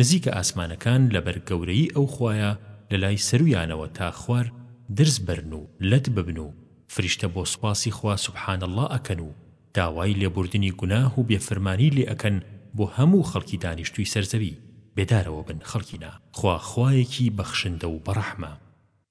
نزیکە ئاسمانەکان لەبەر گەورەیی ئەو خوایە لەلای سەرویانەوە تا خوار درز بەرن و لەت ببن و فریشتە بۆ سوپاسی خوا سبحان اللە ئەکەن و داوای لێبوردنی گوناه و بێفرمانی لێ ئەکەن بۆ هەموو خەڵکی دانیشتووی سەرزەوی بێدارەوە بن خەڵکینە خوا خوایەکی بەخشندە و بەڕەحمە.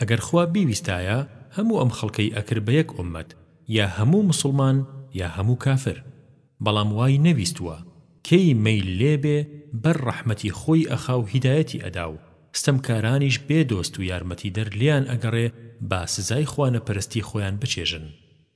ئەگەر خوا بیویستایە هەموو ئەم خەڵکەی ئەکرد بە یەک ئوممەت یا هەموو موسڵمان یا هەموو کافر بەڵام وای نەویستووە کێی مەیل لێ بێ بەر ڕەحمەتی خۆی ئەخا و هیدایەتی ئەدا و ستەمکارانیش بێ دۆست و یارمەتیدەر لێیان ئەگەڕێ با سزای خوانەپەرستی خۆیان بچێژن.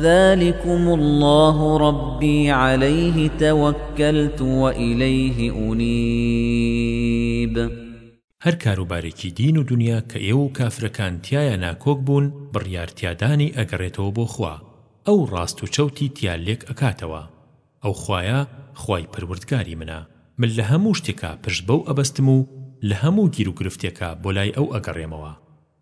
ذلکم اللە ربی علیه توکلت و الیه انیب هەر کاروبارێکی دین و دونیا کە ئێوە و کافرەکان تیایا ناکۆک بوون بڕیار تیا دانی ئەگەڕێتەوە بۆ خوا ئەو ڕاست و چەوتی تیا لێک ئەکاتەوە ئەو خوایە خوای پەروردگاری منە من لە هەموو شتێکا پشت بەو ئەبەستم و لە هەموو گیرو گرفتێکا بۆ لای ئەو ئەگەڕێمەوە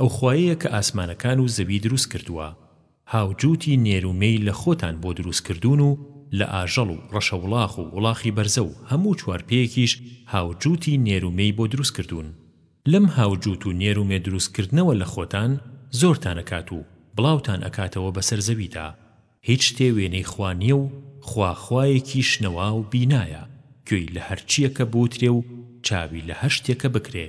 ئەو خوایەیە کە ئاسمانەکان و زەوی دروست کردووە، هاوجووتی نێر و مێی لە خۆتان بۆ دروست کردوون و لە ئاژەڵ و ڕەشەوڵاخ و وڵاخی بەرزە و هەموو چوارپێیەکیش هاوجووتی نێر و مێی بۆ دروست کردوون. لەم هاوجووت و نێر و مێ دروست کردنەوە لە خۆتان زۆرتان ئەکات و بڵاوتان ئەکاتەوە بەسەر زەویدا. هیچ شتێ وێنەی خوا نییە و خوا خوایەکی شنەوا و بینایە، گوێی لە هەرچییەکە بوترێ و چاوی لە هەر شتێکە بکرێ.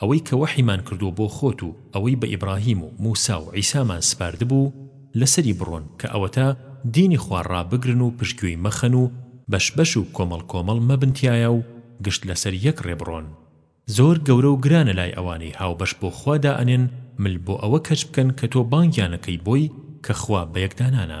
ئەوەی کە وەحیمان کردووە بۆ خۆت و ئەوەی بە ئیبڕاهیم و موسا و عیسامان سپاردبوو لەسەری بڕۆن کە ئەوەتا دینی خوا ڕابگرن و پشتگوێی مەخەن و بەش بەش و کۆمەڵ کۆمەڵ مەبن تیایا و گشت لەسەر یەک ڕێ بڕۆن زۆر گەورە و گرانە لای ئەوانەی هاوبەش بۆ خوا دائەنێن مل بۆ ئەوە کەچ بکەن کە تۆ بانگیان ئەکەی بۆی کە خوا بەیەکدانانە.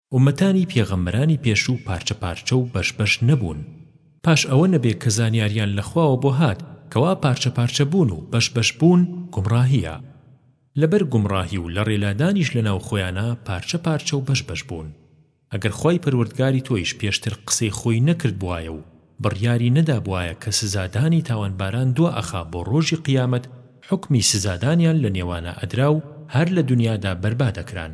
ئوممەتانی پێغەمبەرانی پێشوو پارچە پارچە و بەش بەش نەبوون پاش ئەوە نەبێ کە زانیاریان لە خواوە بۆ هات کەوا پارچە پارچە بوون و بەش بەش بوون گومڕاهیە لەبەر گومڕاهی و لەڕێ لادانیش لەناو خۆیانا پارچە پارچە و بەش بەش بوون ئەگەر خوای پەروەردگاری تۆیش پێشتر قسەی خۆی نەکردبوایە و بڕیاری نەدابوایە کە سزادانی تاوانباران دوا ئەخا بۆ ڕۆژی قیامەت حوکمی سزادانیان لە نێوانا ئەدرا و هەر لە دنیادا بەربادەکران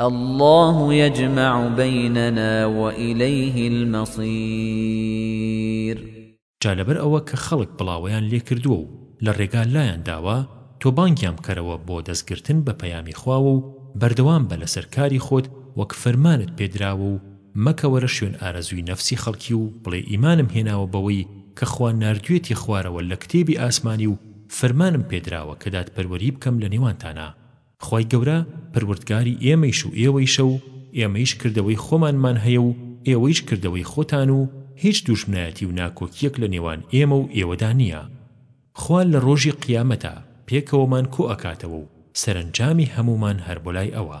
اللە یجمع بیننا و الیه المصیر. جا لەبەر ئەوە کە خەڵک بڵاوەیان لێ کردووە و لە ڕێگا لایان داوە، تۆ بانگیان بکەرەوە بۆ دەست گرتن بە پەیامی خواوە و بەردەوام بە لەسەر کاری خۆت وەک فەرمانت پێ دراوە و مەکەوەرە شوێن ئارەزووی نەفسی خەڵکی و بڵێ ئیمانم هێناوە بەوەی کە خوا ناردویەتی خوارەوە لە کتێبی ئاسمانی و فەرمانم پێ دراوە کە دادپەروەری بکەم لە نێوانتانا خوای گەورە پەروەردگاری ئێمەیش و ئێوەیشە و ئێمەیش کردەوەی خۆمانمان هەیە و ئێوەیش کردەوەی خۆتان و هیچ دوژمنایەتی و ناکۆکیەک لە نێوان ئێمە و ئێوەدا نیە خوا لە ڕۆژی قیامەتا پێکەوەمان کۆئەکاتەوە و سەرەنجامی هەموومان هەر بۆلای ئەوە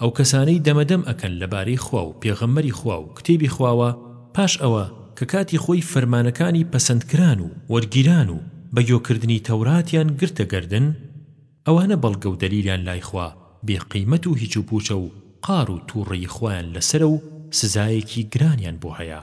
ئەو کەسانەی دەمەدەم ئەکەن لە بارەی خوا و پێغەمبەری خوا و کتێبی خواوە پاش ئەوە کە کاتی خۆی فەرمانەکانی پەسەند کران و وەرگیران و بە گۆ کردنی تەوراتیان گرتە گەردن ئەوانە بەڵگە و دەلیلیان لای خوا بێ قیمەت و هیچ و پوچە و قار و توڕەیی خوایان لەسەرە و سزایەکی گرانیان بۆ هەیە.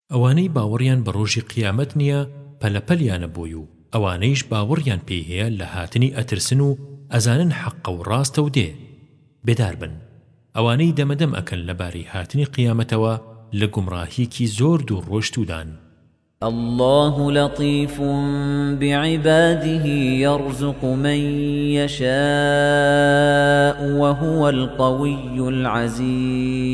ئەوانەی باوەڕیان بە ڕۆژی قیامەت نیە پەلە پەلیانە بۆی و ئەوانەیش باوەڕیان پێی هەیە لە هاتنی ئەترسن و ئەزانن حەقە و ڕاستە و دێ بێدار بن ئەوانەی دەمە دەم ئەکەن لە بارەی هاتنی قیامەتەوە لە گومڕاهیەکی زۆر دوور ڕۆشتوودان. اللە لطیف بعباده یرزق من یشاء وهو القوی العزیز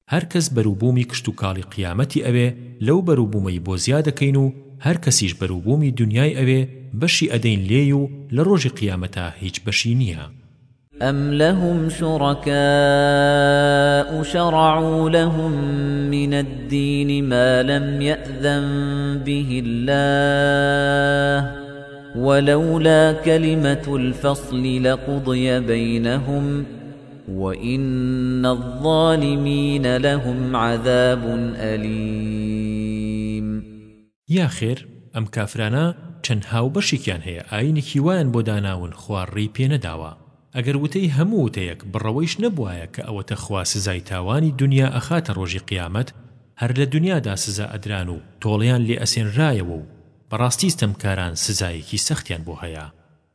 هەر کەس بەروبوومی کشتوکاڵی قیامەتی ئەوێ لەو بەروبوومەی بۆ زیا دەکەین و هەر کەسیش بەروبوومی دونیای ئەوێ بەشی ئەدەین لێی و لە ڕۆژی قیامەتا هیچ بەشی نییە. ئەم لەهم شوڕەکاء شەڕەعوو لەهم من الدین ما لەم یەئذن به اللە ولولا کلمة الفصل لقضی بینهم وإن الظالمین لهم عذاب الیم. یا خێر ئەم کافرانە چەند هاوبەشێکیان هەیە ئاینێکی وایان بۆ داناون خوا ڕێی پێ نەداوە ئەگەر وتەی هەموو وتەیەک بڕەوەیش نەبوایە کە ئەوەتە خوا سزای تاوانی دونیا ئەخاتە ڕۆژی قیامەت هەر لە دونیادا سزا ئەدران و تۆڵەیان لێ ئەسێنرایەوە و بەڕاستی ستەمکاران سزایەکی سەختیان بۆ هەیە.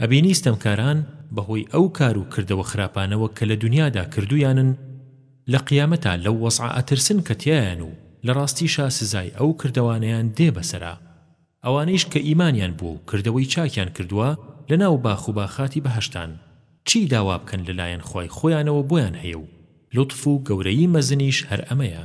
ئەبینی ستەمکاران بەهۆی ئەو کار و کردەوە خراپانەوە کە لە دونیادا کردوویانن لە قیامەتا لەو وەزعە ئەترسن کە تیایان و لە ڕاستیشا سزای ئەو کردەوانەیان دێ بەسەرا ئەوانەیش کە ئیمانیان بووە و کردەوەی چاکیان کردووە لەناو باخ و باخاتی بەهەشتان چی داوا بکەن لەلایەن خوای خۆیانەوە بۆیان هەیە و لوتف و گەورەیی مەزنیش هەر ئەمەیە.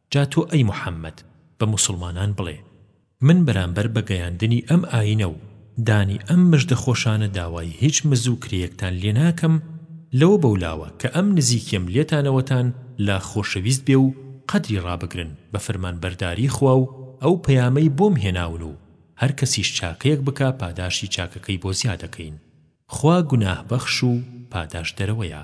جا تۆ ئەی محەممەد بە موسڵمانان بڵێ، من بەرامبەر بە گەیاندنی ئەم ئایینە و دانی ئەم مژدە خۆشانە داوای هیچ مز و کرێیەکتان لێ ناکەم لەوە بەولاوە کە ئەم نزیکیەم لێتانەوەتان لا خۆشەویست بێ و قەدری ڕابگرن بە فەرمانبەرداریی خوا و ئەو پەیامەی بۆم هێناون و هەر کەسیش چاکەیەک بکا پاداشتی چاکەکەی بۆ زیادەکەین. خوا گوناهبەخش و پاداشتدەرەوەیە.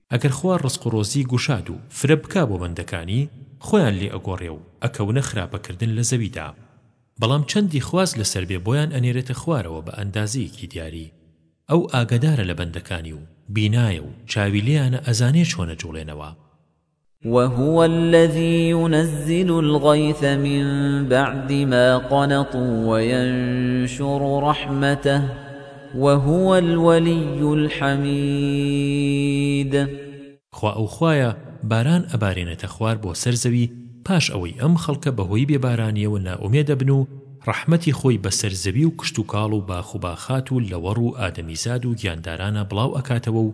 ئەگەر خوا ڕزق و ڕۆزی گوشاد و فرە بکا بۆ بەندەکانی، خۆیان لێ ئەگۆڕێ و ئەکەونە خراپەکردن لە زەویدا. بەڵام چەندی خواست لەسەر بێ بۆیان ئەنێرێتە خوارەوە بە ئەندازەیەکی دیاری. ئەو ئاگەدارە لە بەندەکانی و بینایە و چاوی لێیانە ئەزانێ چۆن ئەجوڵێنەوە. وهو الذی ینزل الغیث من بعد ما قنطوا وینشر رحمته وهو الولی الحمید خوا ئەو خوایە باران ئەبارێنێتە خوار بۆ سەر زەوی پاش ئەوەی ئەم خەڵکە بەهۆی بێ بارانیەوە نائومێد ئەبن و ڕەحمەتی خۆی بەسەر زەوی و کشتوکاڵ و باخ و باخات و لەوەڕ و ئادەمیزاد و گیاندارانە بڵاو ئەکاتەوە و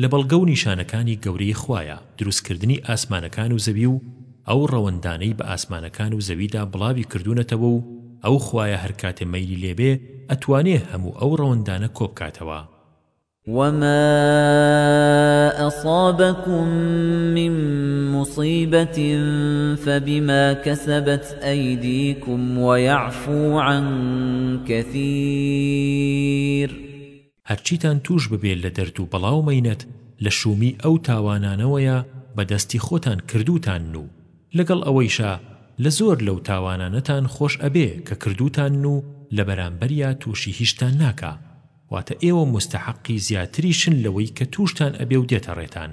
لە بەڵگە و نیشانەکانی گەورەی خوایە دروستکردنی ئاسمانەکان و زەوی و ئەو ڕەوەندانەی بە ئاسمانەکان و زەویدا بڵاوی کردوونەتەوە و ئەو خوایە هەر کاتێ مەیلی لێ بێ ئەتوانێ هەموو ئەو ڕەوەندانە کۆ بکاتەوە. وما اصابکم من مصیبت فبما کسبت ایدیکم ویعفو عن کثیر. هەرچیتان تووش ببێ لە دەرد و بەڵا و مەینەت لە شوومی ئەو تاوانانەوەیە بە دەستی خۆتان کردووتانن و لەگەڵ ئەوەیشا لە زۆر لەو تاوانانەتان خۆش ئەبێ کە کردووتانن و لە بەرامبەریا تووشی هیچتان ناکا واتە ئێوە موستەحەقی زیاتریشن لەوەی کە تووشتان ئەبێ و دێتە ڕێتان.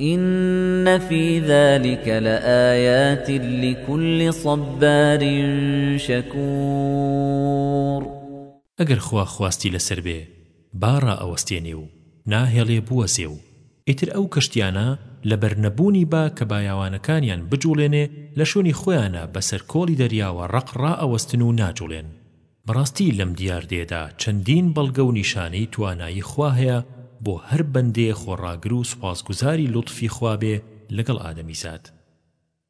ان فی ذلک لآیات لکل صبار شکور ئەگەر خوا خواستی لەسەر بێ با ڕائەوەستێنێ و ناهێڵێ بوەزێ و ئیتر ئەو کەشتیانە لەبەر نەبوونی با کە بایاوانەکانیان بجوڵێنێ لە شوێنی خۆیانا بەسەر کۆڵی دەریاوە ڕەق ڕائەوەستن و ناجوڵێن بەڕاستی لەم دیاردەیەدا چەندین بەڵگە و نیشانەی توانایی خوا هەیە بۆ هەر بەندەیە خۆڕاگر و سوپاسگوزاری لوتفی خوا بێ لەگەڵ ئادەمیزاد.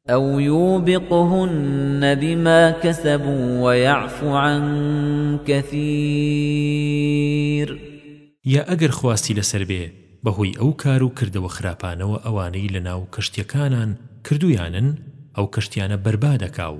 أَوْ يُوبِقْهُنَّ بِمَا كَسَبُوا وَيَعْفُ عَنْ كَثِيرٍ یا ئەگەر خواستی لەسەر بێ بەهۆی ئەو کار و کردەوە خراپانەوە ئەوانەی لەناو کەشتییەکانان کردوویانن ئەو کەشتیانە بەربادەکا و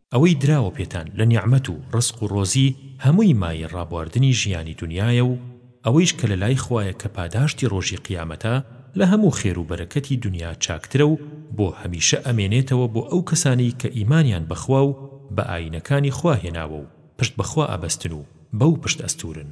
ئەوەی دراوە پێتان لە نیعمەت و ڕزق و ڕۆزی هەمووی مایەی ڕابواردنی ژیانی دونیایە و ئەوەیش کە لەلای خوایە کە پاداشتی ڕۆژی قیامەتە لە هەموو خێر و بەرەکەتی دونیا چاکترە و بۆ هەمیشە ئەمێنێتەوە بۆ ئەو کەسانەی کە ئیمانیان بە خوا و بە ئایینەکانی خوا هێناوە و پشت بە خوا ئەبەستن و بەو پشت ئەستوورن.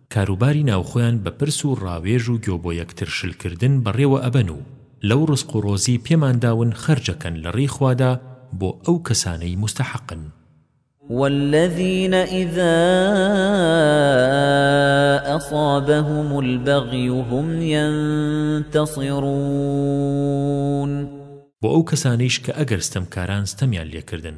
کاروباری ناوخۆیان بە پرس و ڕاوێژ و گۆ بۆ یەکتر شل کردن بەڕێوە ئەبەن و لەو ڕزق و ڕۆزی پێمان داون خەرج ئەکەن لە ڕێی خوادا بۆ ئەو کەسانەی موستەحەقن. والذین اذا اصابهم البغی هم ینتصرون. بۆ ئەو کەسانەیش کە ئەگەر ستەمکاران ستەمیان لێکردن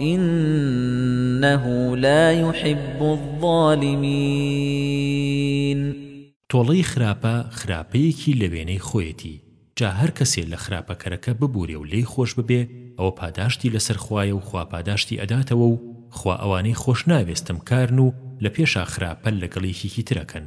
انه لا يحب الظالمین تۆڵەی خراپە خراپەیەکی لە وێنەی خۆیەتی جا هەر کەسێ لە خراپەکەرەکە ببورێ و لێی خۆش ببێ ئەوە پاداشتی لەسەر خوایە و خوا پاداشتی ئەداتەوە و خوا ئەوانەی خۆش ناوێ ستەمکارن و لە پێشا خراپە لەگەڵ یەکێکی ترەکەن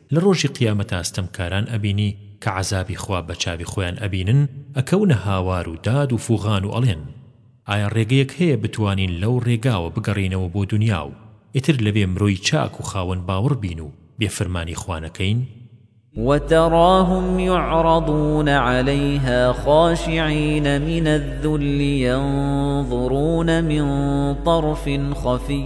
لە ڕۆژی قیامەتا ستەمکاران ئەبینی کە عەزابی خوا بە چاوی خۆیان ئەبینن ئەکەونە هاوار و داد و فوغان و ئەڵێن ئایا ڕێگەیەک هەیە بتوانین لەو ڕێگاوە بگەڕێینەوە بۆ دونیا و ئیتر لەوێ مرۆی چاک و خاوەن باوڕ بین و بێ فرمانی خوا نەکەین؟ وتراهم یعرضون علیها خاشعین من الذل ینظرون من طرف خفی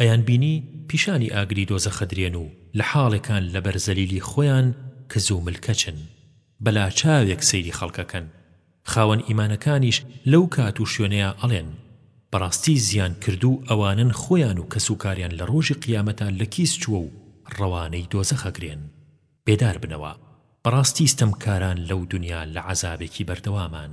ئەیان بینی پیشانی ئاگری دۆزەخە درێن و لە حاڵێکان لە بەر زەلیلی خۆیان کز و ملکەچن بەلا چاوێک سەیری خەڵکەکەن خاوەن ئیمانەکانیش لەو کات و شوێنەیا ئەڵێن بەڕاستی زیان کردوو ئەوانەن خۆیان و کەس و کاریان لە ڕۆژی قیامەتا لە کیس چووە و ڕەوانەی دۆزەخ ئەگرێن بێدار بنەوە بەڕاستی ستەمکاران لەو دونیا لە عەزابێکی بەردەوامەن.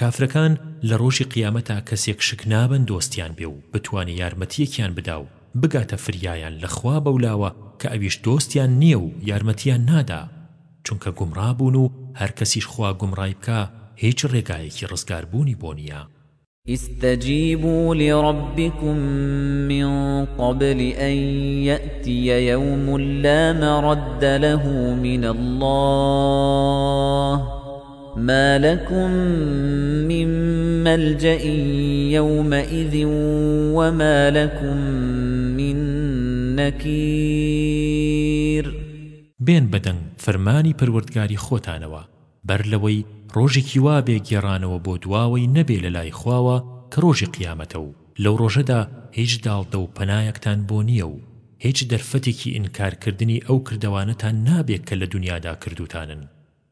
کافرەکان لە ڕۆژی قیامەتا کەسێک شک نابەن دۆستیان بێ و بتوانێ یارمەتیەکیان بدا و بگاتە فریایان لە خوا بەولاوە کە ئەویش دۆستیان نیە و یارمەتیان نادا چونکە گومڕا بوون و هەرکەسیش خوا گومڕای بکا هیچ ڕێگایەکی ڕزگار بوونی بۆ نیە. استجیبوا لربکم من قبل ان یاتی یوم لا مرد له من الله ما لكم من ملجأ يومئذ وما لكم من نكير بێن بە دەنگ فرمانی پەروەردگاری خۆتانەوە بەر لەوەی ڕۆژێکی وا بێ گێڕانەوە بۆ دواوەی نەبێ لە لای خواوە کە ڕۆژی قیامەتە و لەو ڕۆژەدا هیچ داڵدە و پەنایەکتان بۆ نییە و هیچ دەرفەتێکی ئینکار کردنی ئەو کردەوانەتان نابێ کە لە دونیادا کردووتانن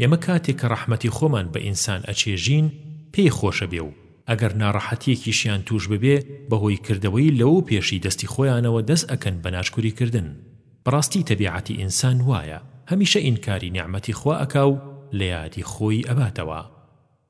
ئێمە کاتێک کە ڕەحمەتی خۆمان بە ئینسان ئەچێژین پێی خۆشە بێ و ئەگەر ناڕەحەتیەکیشیان توش ببێ بەهۆی کردەوەی لەوەو پێشی دەستی خۆیانەوە دەس ئەکەن بە ناشکوری کردن بەڕاستی تەبیعەتی ئینسان وایە هەمیشە ئینکاری نیعمەتی خوا ئەکا و لە یادی خۆی ئەباتەوە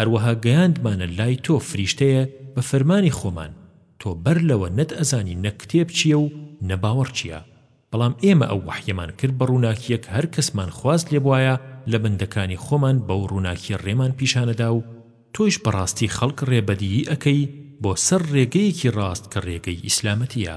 هەروەها گەیاندمانە لای تۆ فریشتەیە بە فەرمانی خۆمان تۆ بەر لەوە نەت ئەزانی نە کتێب چیە و نە باوەڕ چیە بەڵام ئێمە ئەو وەحیەمان کرد بە ڕووناکیە کە هەر کەسمان خواست لێبوایە لە بەندەکانی خۆمان بەو ڕووناکیە ڕێمان پیشانەدا و تۆیش بەڕاستی خەڵک ڕێ بەدیی ئەکەی بۆ سەر ڕێگەیەکی ڕاست کە ڕێگەی ئیسلامەتیە.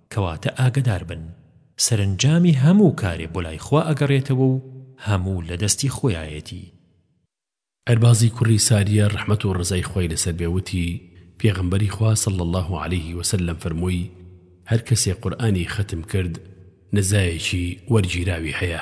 کەواتە ئاگەدار بن سەرەنجامی هەموو کارێ بۆ لای خوا ئەگەڕێتەوە و هەموو لە دەستی خۆیایەتی. ئەربازی کوڕی ساریە ڕەحمەت و ڕەزای خوای لەسەر بێ وتی، پێغەمبەری خوا صلی اللە علیه وسلم فەرمووی، هەر کەسێ قورئانی خەتم کرد نزایەکی وەرگیراوی هەیە.